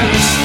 Paris.